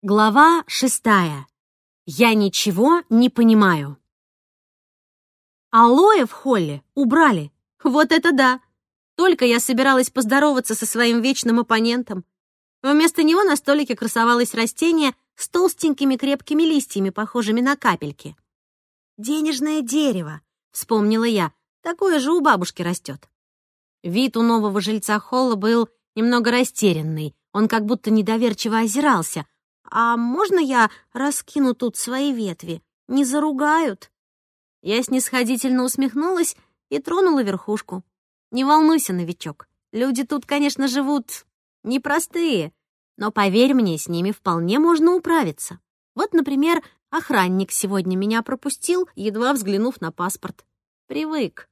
Глава шестая. Я ничего не понимаю. Алоэ в холле убрали. Вот это да! Только я собиралась поздороваться со своим вечным оппонентом. Вместо него на столике красовалось растение с толстенькими крепкими листьями, похожими на капельки. «Денежное дерево», — вспомнила я, — такое же у бабушки растет. Вид у нового жильца холла был немного растерянный, он как будто недоверчиво озирался. «А можно я раскину тут свои ветви? Не заругают?» Я снисходительно усмехнулась и тронула верхушку. «Не волнуйся, новичок. Люди тут, конечно, живут непростые, но, поверь мне, с ними вполне можно управиться. Вот, например, охранник сегодня меня пропустил, едва взглянув на паспорт. Привык.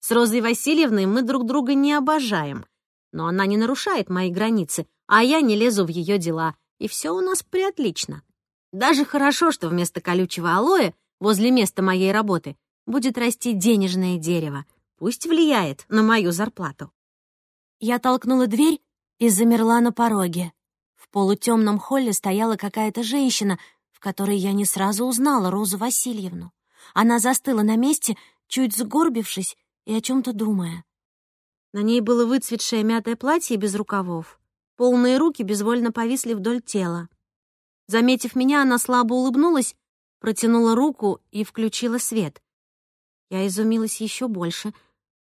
С Розой Васильевной мы друг друга не обожаем, но она не нарушает мои границы, а я не лезу в ее дела, и все у нас приотлично. Даже хорошо, что вместо колючего алоэ возле места моей работы будет расти денежное дерево. Пусть влияет на мою зарплату. Я толкнула дверь и замерла на пороге. В полутемном холле стояла какая-то женщина, в которой я не сразу узнала Розу Васильевну. Она застыла на месте, чуть сгорбившись и о чем то думая. На ней было выцветшее мятое платье без рукавов. Полные руки безвольно повисли вдоль тела. Заметив меня, она слабо улыбнулась, протянула руку и включила свет. Я изумилась еще больше.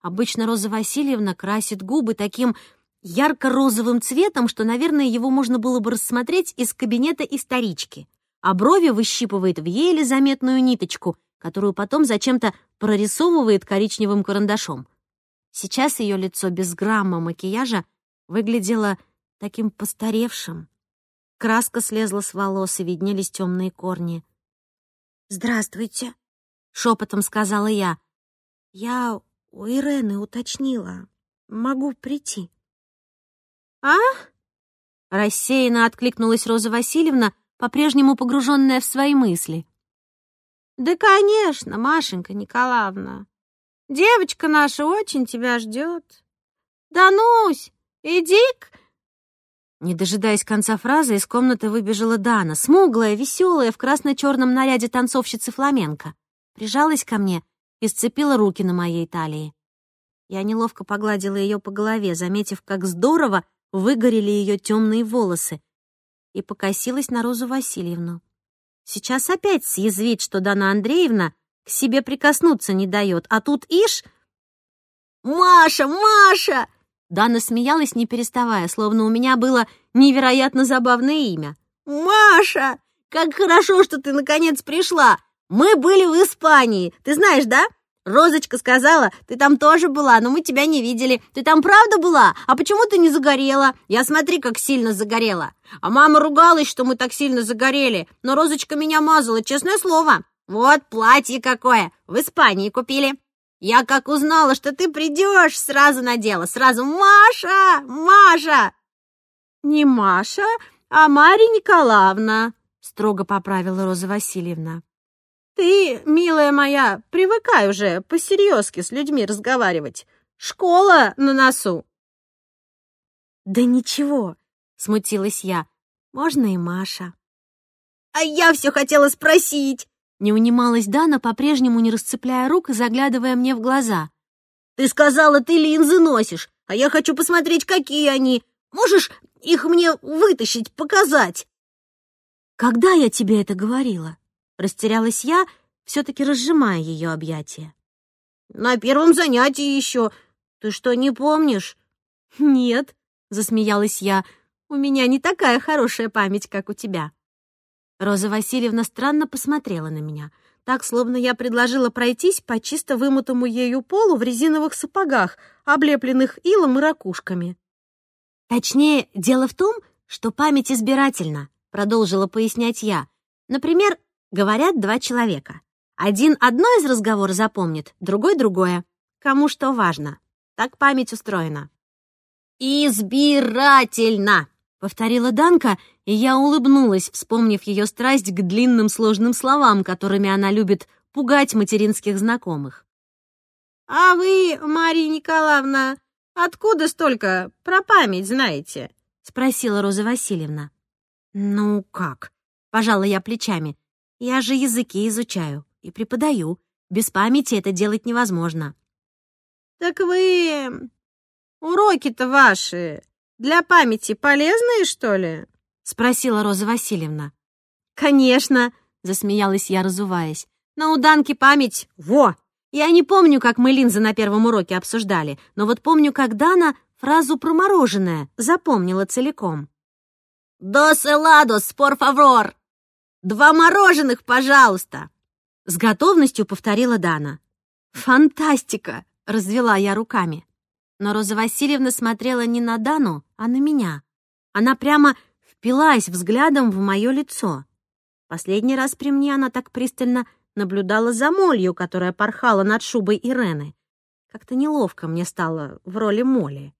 Обычно Роза Васильевна красит губы таким ярко-розовым цветом, что, наверное, его можно было бы рассмотреть из кабинета исторички, а брови выщипывает в еле заметную ниточку, которую потом зачем-то прорисовывает коричневым карандашом. Сейчас ее лицо без грамма макияжа выглядело таким постаревшим. Краска слезла с волос, и виднелись темные корни. «Здравствуйте», — шепотом сказала я. «Я у Ирены уточнила. Могу прийти». «А?» — рассеянно откликнулась Роза Васильевна, по-прежнему погруженная в свои мысли. «Да, конечно, Машенька Николаевна. Девочка наша очень тебя ждет. Данусь, иди-ка!» Не дожидаясь конца фразы, из комнаты выбежала Дана, смуглая, веселая, в красно-черном наряде танцовщицы фламенко. Прижалась ко мне и сцепила руки на моей талии. Я неловко погладила ее по голове, заметив, как здорово выгорели ее темные волосы, и покосилась на Розу Васильевну. Сейчас опять съязвит, что Дана Андреевна к себе прикоснуться не дает, а тут ишь... «Маша! Маша!» Дана смеялась, не переставая, словно у меня было невероятно забавное имя. «Маша! Как хорошо, что ты наконец пришла! Мы были в Испании, ты знаешь, да? Розочка сказала, ты там тоже была, но мы тебя не видели. Ты там правда была? А почему ты не загорела? Я смотри, как сильно загорела. А мама ругалась, что мы так сильно загорели, но Розочка меня мазала, честное слово. Вот платье какое, в Испании купили. Я как узнала, что ты придешь, сразу надела, сразу «Маша! Маша!» «Не Маша, а Марья Николаевна», — строго поправила Роза Васильевна. «Ты, милая моя, привыкай уже посерьезки с людьми разговаривать. Школа на носу». «Да ничего», — смутилась я. «Можно и Маша». «А я все хотела спросить», не унималась Дана, по-прежнему не расцепляя рук и заглядывая мне в глаза. «Ты сказала, ты линзы носишь, а я хочу посмотреть, какие они. Можешь их мне вытащить, показать?» «Когда я тебе это говорила?» Растерялась я, все-таки разжимая ее объятия. «На первом занятии еще. Ты что, не помнишь?» «Нет», — засмеялась я, — «у меня не такая хорошая память, как у тебя». Роза Васильевна странно посмотрела на меня, так, словно я предложила пройтись по чисто вымытому ею полу в резиновых сапогах, облепленных илом и ракушками. «Точнее, дело в том, что память избирательна», — продолжила пояснять я. «Например, говорят два человека. Один одно из разговора запомнит, другой — другое. Кому что важно. Так память устроена». «Избирательно!» — повторила Данка, и я улыбнулась, вспомнив ее страсть к длинным сложным словам, которыми она любит пугать материнских знакомых. «А вы, Мария Николаевна, откуда столько про память знаете?» — спросила Роза Васильевна. «Ну как?» Пожала я плечами. «Я же языки изучаю и преподаю. Без памяти это делать невозможно». «Так вы... уроки-то ваши для памяти полезные, что ли?» — спросила Роза Васильевна. «Конечно!» — засмеялась я, разуваясь. «На уданке память! Во! Я не помню, как мы линзы на первом уроке обсуждали, но вот помню, как Дана фразу про мороженое запомнила целиком. «Дос эладос, por favor! Два мороженых, пожалуйста!» С готовностью повторила Дана. «Фантастика!» — развела я руками. Но Роза Васильевна смотрела не на Дану, а на меня. Она прямо впилась взглядом в мое лицо. Последний раз при мне она так пристально наблюдала за молью, которая порхала над шубой Ирены. Как-то неловко мне стало в роли моли.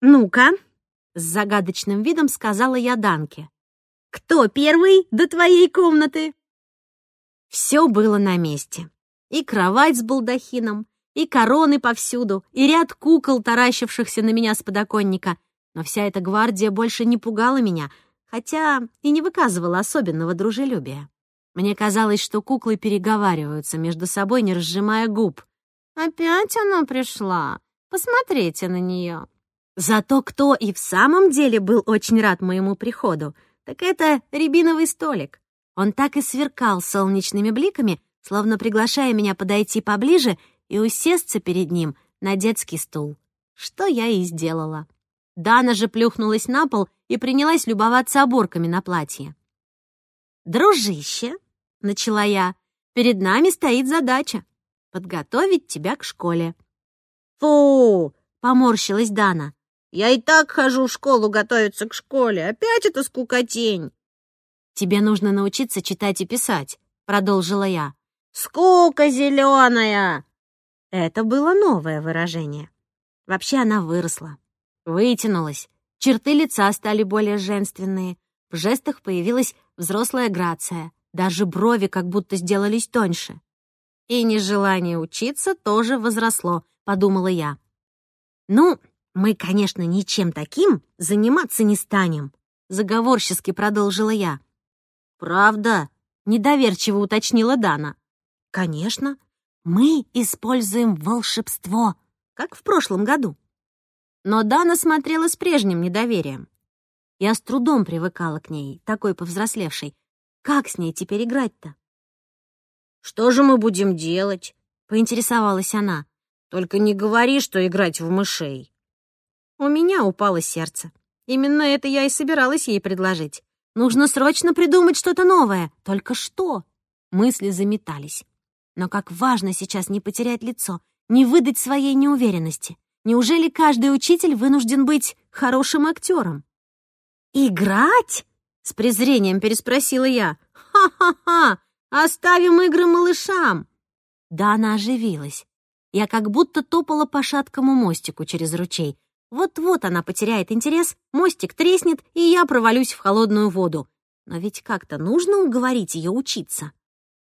«Ну-ка», — с загадочным видом сказала я Данке, «кто первый до твоей комнаты?» Все было на месте. И кровать с балдахином, и короны повсюду, и ряд кукол, таращившихся на меня с подоконника. Но вся эта гвардия больше не пугала меня, хотя и не выказывала особенного дружелюбия. Мне казалось, что куклы переговариваются между собой, не разжимая губ. «Опять она пришла. Посмотрите на нее. Зато кто и в самом деле был очень рад моему приходу, так это рябиновый столик. Он так и сверкал солнечными бликами, словно приглашая меня подойти поближе и усесться перед ним на детский стул. Что я и сделала. Дана же плюхнулась на пол и принялась любоваться оборками на платье. «Дружище», — начала я, — «перед нами стоит задача — подготовить тебя к школе». «Фу!» — поморщилась Дана. Я и так хожу в школу готовиться к школе. Опять это скукотень. Тебе нужно научиться читать и писать, продолжила я. Скука зеленая. Это было новое выражение. Вообще она выросла, вытянулась. Черты лица стали более женственные. В жестах появилась взрослая грация. Даже брови как будто сделались тоньше. И нежелание учиться тоже возросло, подумала я. Ну, «Мы, конечно, ничем таким заниматься не станем», — заговорчески продолжила я. «Правда?» — недоверчиво уточнила Дана. «Конечно. Мы используем волшебство, как в прошлом году». Но Дана смотрела с прежним недоверием. Я с трудом привыкала к ней, такой повзрослевшей. Как с ней теперь играть-то? «Что же мы будем делать?» — поинтересовалась она. «Только не говори, что играть в мышей». У меня упало сердце. Именно это я и собиралась ей предложить. Нужно срочно придумать что-то новое. Только что? Мысли заметались. Но как важно сейчас не потерять лицо, не выдать своей неуверенности. Неужели каждый учитель вынужден быть хорошим актером? «Играть?» — с презрением переспросила я. «Ха-ха-ха! Оставим игры малышам!» Да она оживилась. Я как будто топала по шаткому мостику через ручей, вот-вот она потеряет интерес, мостик треснет, и я провалюсь в холодную воду. Но ведь как-то нужно уговорить ее учиться.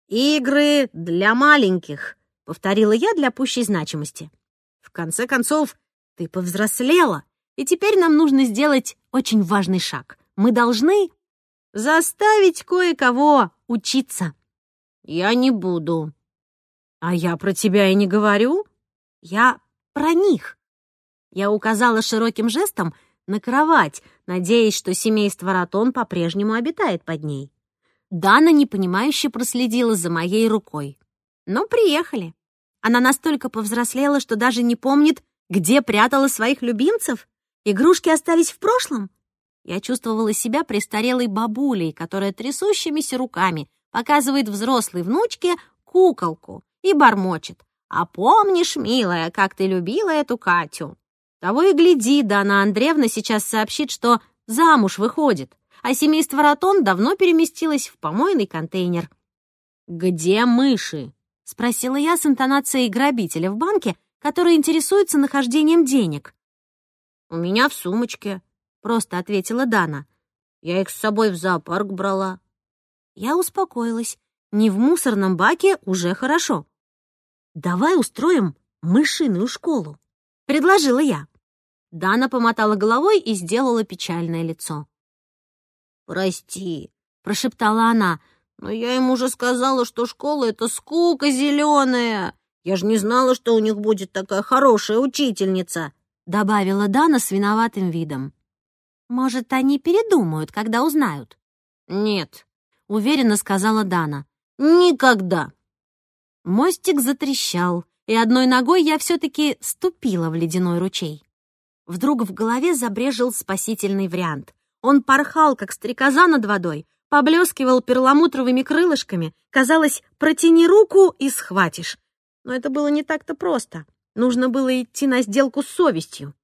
«Игры для маленьких», — повторила я для пущей значимости. «В конце концов, ты повзрослела, и теперь нам нужно сделать очень важный шаг. Мы должны заставить кое-кого учиться». «Я не буду». «А я про тебя и не говорю. Я про них». Я указала широким жестом на кровать, надеясь, что семейство Ратон по-прежнему обитает под ней. Дана непонимающе проследила за моей рукой. Но приехали. Она настолько повзрослела, что даже не помнит, где прятала своих любимцев. Игрушки остались в прошлом. Я чувствовала себя престарелой бабулей, которая трясущимися руками показывает взрослой внучке куколку и бормочет. «А помнишь, милая, как ты любила эту Катю?» Того и гляди, Дана Андреевна сейчас сообщит, что замуж выходит, а семейство Ратон давно переместилось в помойный контейнер. «Где мыши?» — спросила я с интонацией грабителя в банке, который интересуется нахождением денег. «У меня в сумочке», — просто ответила Дана. «Я их с собой в зоопарк брала». Я успокоилась. Не в мусорном баке уже хорошо. «Давай устроим мышиную школу», — предложила я. Дана помотала головой и сделала печальное лицо. «Прости», — прошептала она. «Но я им уже сказала, что школа — это скука зеленая. Я же не знала, что у них будет такая хорошая учительница», — добавила Дана с виноватым видом. «Может, они передумают, когда узнают?» «Нет», — уверенно сказала Дана. «Никогда». Мостик затрещал, и одной ногой я все-таки ступила в ледяной ручей. Вдруг в голове забрежил спасительный вариант. Он порхал, как стрекоза над водой, поблескивал перламутровыми крылышками. Казалось, протяни руку и схватишь. Но это было не так-то просто. Нужно было идти на сделку с совестью.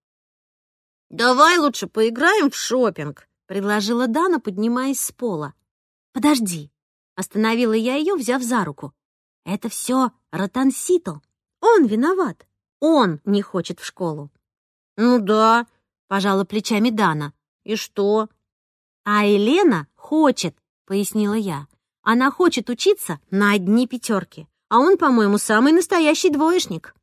«Давай лучше поиграем в шопинг, предложила Дана, поднимаясь с пола. «Подожди!» — остановила я ее, взяв за руку. «Это все Ротансито. Он виноват. Он не хочет в школу. «Ну да», — пожала плечами Дана. «И что?» «А Елена хочет», — пояснила я. «Она хочет учиться на одни пятерки, а он, по-моему, самый настоящий двоечник».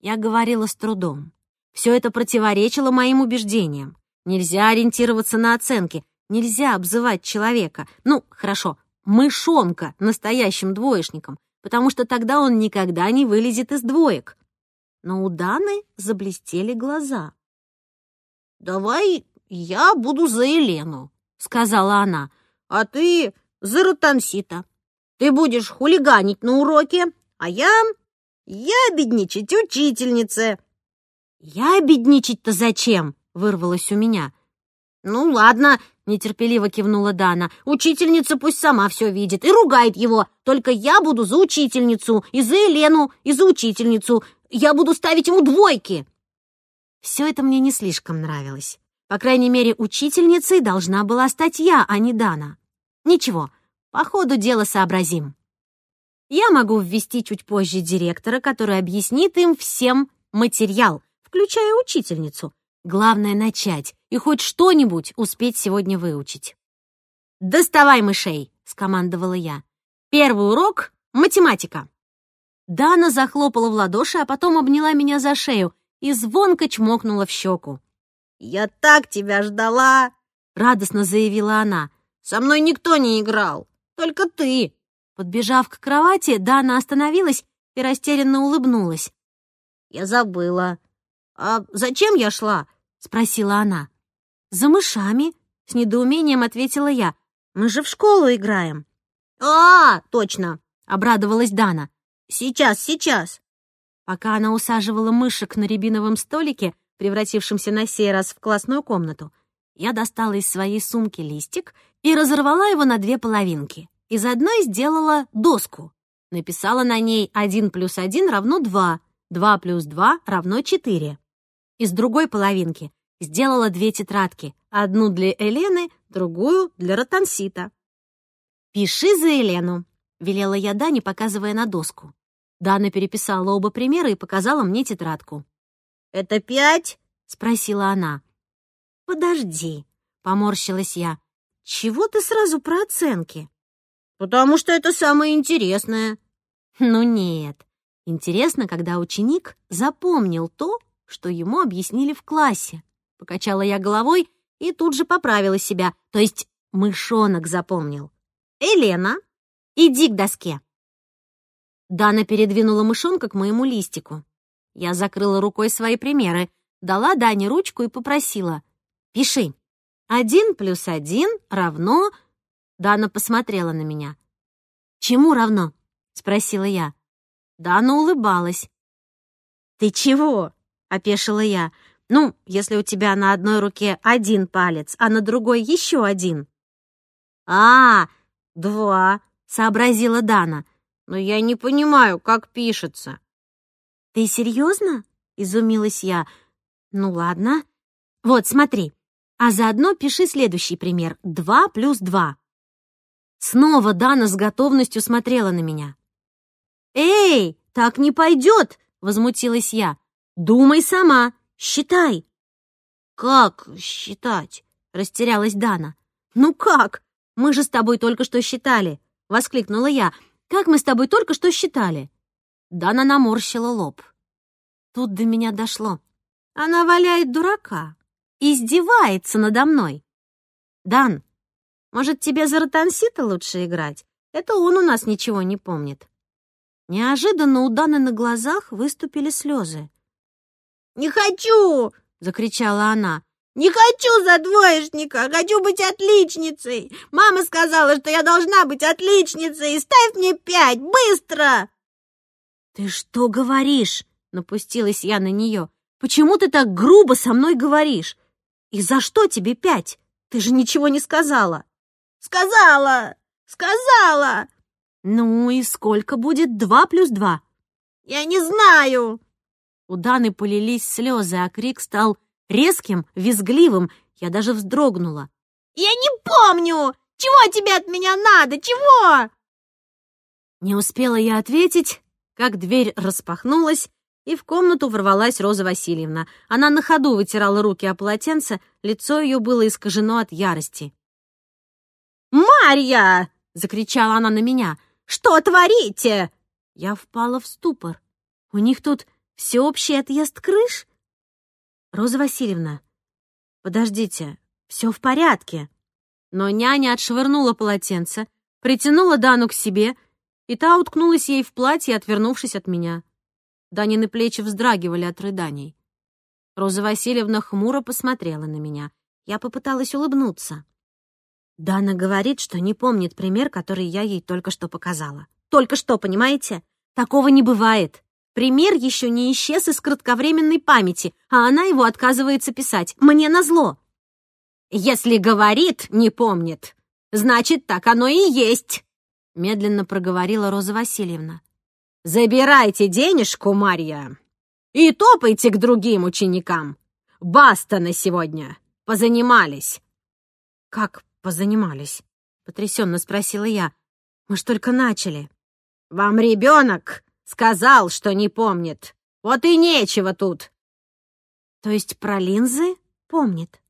Я говорила с трудом. Все это противоречило моим убеждениям. Нельзя ориентироваться на оценки, нельзя обзывать человека, ну, хорошо, мышонка настоящим двоечником, потому что тогда он никогда не вылезет из двоек но у Даны заблестели глаза. «Давай я буду за Елену», — сказала она, «а ты за Ротансита. Ты будешь хулиганить на уроке, а я... я бедничать учительнице». «Я бедничать-то зачем?» — вырвалось у меня. «Ну ладно», — нетерпеливо кивнула Дана. «Учительница пусть сама все видит и ругает его. Только я буду за учительницу, и за Елену, и за учительницу. Я буду ставить ему двойки!» Все это мне не слишком нравилось. По крайней мере, учительницей должна была стать я, а не Дана. Ничего, по ходу дела сообразим. Я могу ввести чуть позже директора, который объяснит им всем материал, включая учительницу. Главное — начать и хоть что-нибудь успеть сегодня выучить. «Доставай мышей!» — скомандовала я. «Первый урок — математика». Дана захлопала в ладоши, а потом обняла меня за шею и звонко чмокнула в щеку. «Я так тебя ждала!» — радостно заявила она. «Со мной никто не играл, только ты!» Подбежав к кровати, Дана остановилась и растерянно улыбнулась. «Я забыла. А зачем я шла?» — спросила она. «За мышами», — с недоумением ответила я. «Мы же в школу играем». «А, точно!» — обрадовалась Дана. Сейчас, сейчас!» Пока она усаживала мышек на рябиновом столике, превратившемся на сей раз в классную комнату, я достала из своей сумки листик и разорвала его на две половинки. Из одной сделала доску. Написала на ней 1 плюс 1 равно 2, 2 плюс 2 равно 4. Из другой половинки сделала две тетрадки, одну для Елены, другую для Ротансита. «Пиши за Елену», — велела я Дане, показывая на доску. Дана переписала оба примера и показала мне тетрадку. «Это пять?» — спросила она. «Подожди», — поморщилась я. «Чего ты сразу про оценки?» «Потому что это самое интересное». «Ну нет. Интересно, когда ученик запомнил то, что ему объяснили в классе». Покачала я головой и тут же поправила себя, то есть мышонок запомнил. «Елена, иди к доске». Дана передвинула мышонка к моему листику. Я закрыла рукой свои примеры, дала Дане ручку и попросила. «Пиши. Один плюс один равно...» Дана посмотрела на меня. «Чему равно?» — спросила я. Дана улыбалась. «Ты чего?» — опешила я. «Ну, если у тебя на одной руке один палец, а на другой еще один». «А, два», — сообразила Дана но я не понимаю, как пишется». «Ты серьезно?» — изумилась я. «Ну ладно. Вот, смотри. А заодно пиши следующий пример. Два плюс два». Снова Дана с готовностью смотрела на меня. «Эй, так не пойдет!» — возмутилась я. «Думай сама, считай». «Как считать?» — растерялась Дана. «Ну как? Мы же с тобой только что считали!» — воскликнула я. Как мы с тобой только что считали?» Дана наморщила лоб. Тут до меня дошло. Она валяет дурака, издевается надо мной. «Дан, Может, тебе за ротансита лучше играть? Это он у нас ничего не помнит». Неожиданно у Даны на глазах выступили слезы. «Не хочу!» — закричала она. «Не хочу за двоечника! Хочу быть отличницей! Мама сказала, что я должна быть отличницей! Ставь мне пять! Быстро!» «Ты что говоришь?» — напустилась я на нее. «Почему ты так грубо со мной говоришь? И за что тебе пять? Ты же ничего не сказала!» «Сказала! Сказала!» «Ну и сколько будет два плюс два?» «Я не знаю!» У Даны полились слезы, а крик стал резким, визгливым. Я даже вздрогнула. «Я не помню! Чего тебе от меня надо? Чего?» Не успела я ответить, как дверь распахнулась, и в комнату ворвалась Роза Васильевна. Она на ходу вытирала руки о полотенце, лицо ее было искажено от ярости. «Марья!» — закричала она на меня. «Что творите?» Я впала в ступор. У них тут всеобщий отъезд крыш? Роза Васильевна, подождите, все в порядке. Но няня отшвырнула полотенце, притянула Дану к себе, и та уткнулась ей в платье, отвернувшись от меня. Данины плечи вздрагивали от рыданий. Роза Васильевна хмуро посмотрела на меня. Я попыталась улыбнуться. Дана говорит, что не помнит пример, который я ей только что показала. Только что, понимаете? Такого не бывает. Пример еще не исчез из кратковременной памяти, а она его отказывается писать. Мне назло. «Если говорит, не помнит, значит, так оно и есть», — медленно проговорила Роза Васильевна. «Забирайте денежку, Марья, и топайте к другим ученикам. Баста на сегодня. Позанимались». «Как позанимались?» — потрясенно спросила я. «Мы ж только начали». «Вам ребенок сказал, что не помнит. Вот и нечего тут». «То есть про линзы помнит?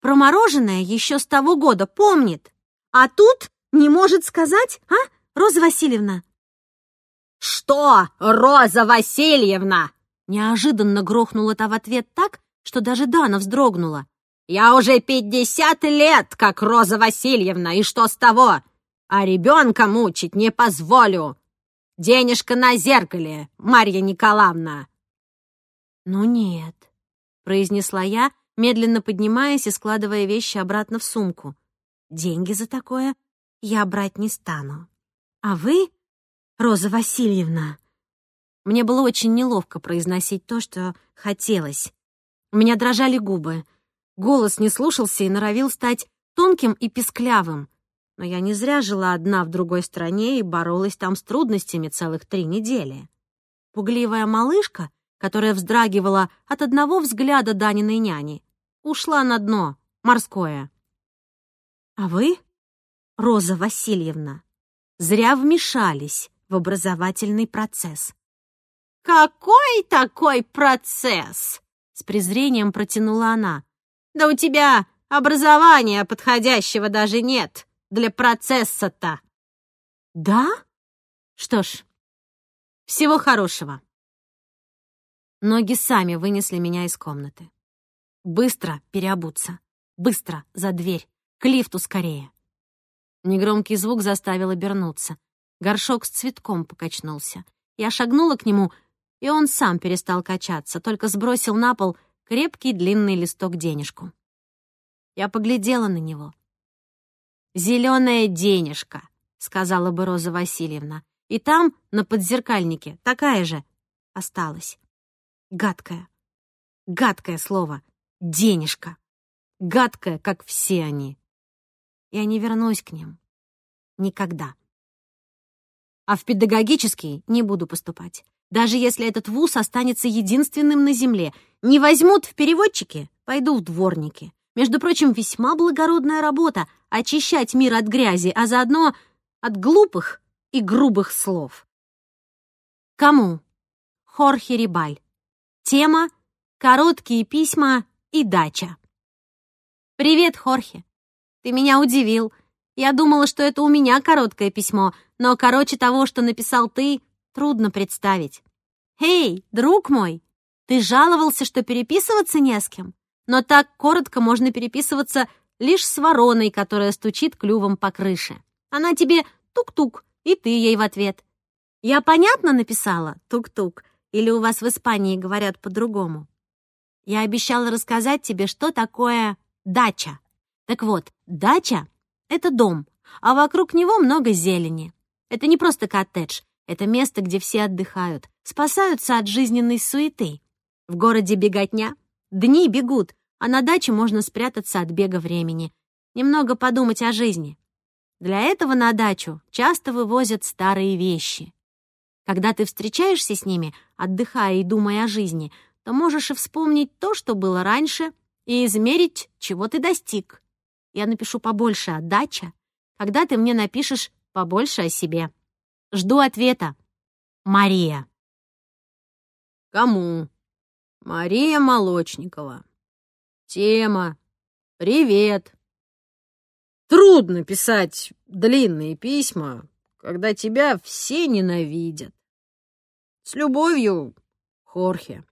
Про мороженое еще с того года помнит? А тут не может сказать, а, Роза Васильевна?» «Что, Роза Васильевна?» Неожиданно грохнула та в ответ так, что даже Дана вздрогнула. Я уже пятьдесят лет, как Роза Васильевна, и что с того? А ребенка мучить не позволю. Денежка на зеркале, Марья Николаевна. Ну нет, произнесла я, медленно поднимаясь и складывая вещи обратно в сумку. Деньги за такое я брать не стану. А вы, Роза Васильевна... Мне было очень неловко произносить то, что хотелось. У меня дрожали губы — Голос не слушался и норовил стать тонким и песклявым. Но я не зря жила одна в другой стране и боролась там с трудностями целых три недели. Пугливая малышка, которая вздрагивала от одного взгляда Даниной няни, ушла на дно, морское. А вы, Роза Васильевна, зря вмешались в образовательный процесс. «Какой такой процесс?» — с презрением протянула она. Да у тебя образования подходящего даже нет для процесса-то. Да? Что ж, всего хорошего. Ноги сами вынесли меня из комнаты. Быстро переобуться. Быстро за дверь. К лифту скорее. Негромкий звук заставил обернуться. Горшок с цветком покачнулся. Я шагнула к нему, и он сам перестал качаться, только сбросил на пол крепкий длинный листок денежку. Я поглядела на него. «Зеленая денежка», — сказала бы Роза Васильевна. И там, на подзеркальнике, такая же осталась. Гадкое. Гадкое слово. Денежка. Гадкое, как все они. Я не вернусь к ним. Никогда. А в педагогический не буду поступать. Даже если этот вуз останется единственным на земле, не возьмут в переводчики, пойду в дворники. Между прочим, весьма благородная работа — очищать мир от грязи, а заодно от глупых и грубых слов. Кому? Хорхе Рибаль. Тема «Короткие письма и дача». «Привет, Хорхе. Ты меня удивил. Я думала, что это у меня короткое письмо, но короче того, что написал ты, трудно представить. «Эй, друг мой, ты жаловался, что переписываться не с кем, но так коротко можно переписываться лишь с вороной, которая стучит клювом по крыше. Она тебе тук-тук, и ты ей в ответ. Я понятно написала тук-тук? Или у вас в Испании говорят по-другому? Я обещала рассказать тебе, что такое дача. Так вот, дача — это дом, а вокруг него много зелени. Это не просто коттедж, это место, где все отдыхают, спасаются от жизненной суеты. В городе беготня, дни бегут, а на даче можно спрятаться от бега времени, немного подумать о жизни. Для этого на дачу часто вывозят старые вещи. Когда ты встречаешься с ними, отдыхая и думая о жизни, то можешь и вспомнить то, что было раньше, и измерить, чего ты достиг. Я напишу побольше о даче, когда ты мне напишешь побольше о себе. Жду ответа. Мария. Кому? Мария Молочникова. Тема. Привет. Трудно писать длинные письма, когда тебя все ненавидят. С любовью, Хорхе.